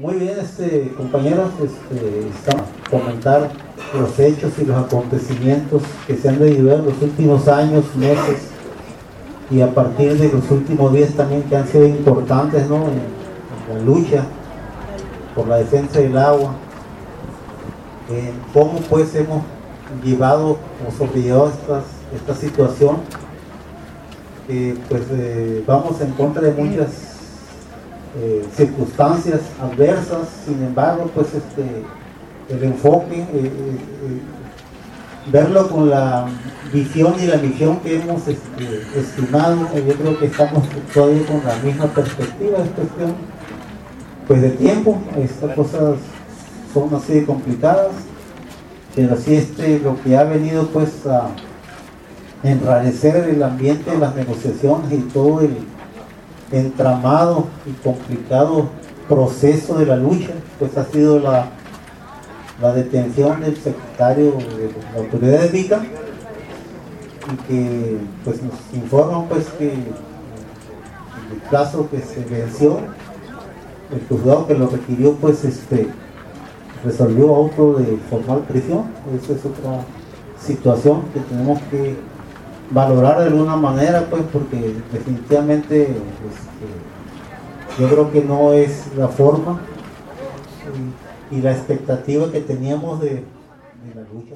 Muy bien, este, compañeros, este, comentar los hechos y los acontecimientos que se han vivido en los últimos años, meses y a partir de los últimos días también que han sido importantes ¿no? en, la lucha por la defensa del agua, en cómo pues hemos llevado o sobrellevado esta situación, pues eh, vamos en contra de muchas eh, circunstancias adversas, sin embargo, pues este, el enfoque, eh, eh, verlo con la visión y la misión que hemos este, estimado, yo creo que estamos todavía con la misma perspectiva, es cuestión pues de tiempo, estas cosas son así de complicadas, pero así este, lo que ha venido pues a enrarecer el ambiente de las negociaciones y todo el entramado y complicado proceso de la lucha, pues ha sido la, la detención del secretario de la autoridad y que pues nos informan pues que el caso que se venció, el juzgado que lo requirió pues este resolvió auto de formal prisión, esa es otra situación que tenemos que valorar de alguna manera, pues, porque definitivamente este, yo creo que no es la forma y, la expectativa que teníamos de la lucha.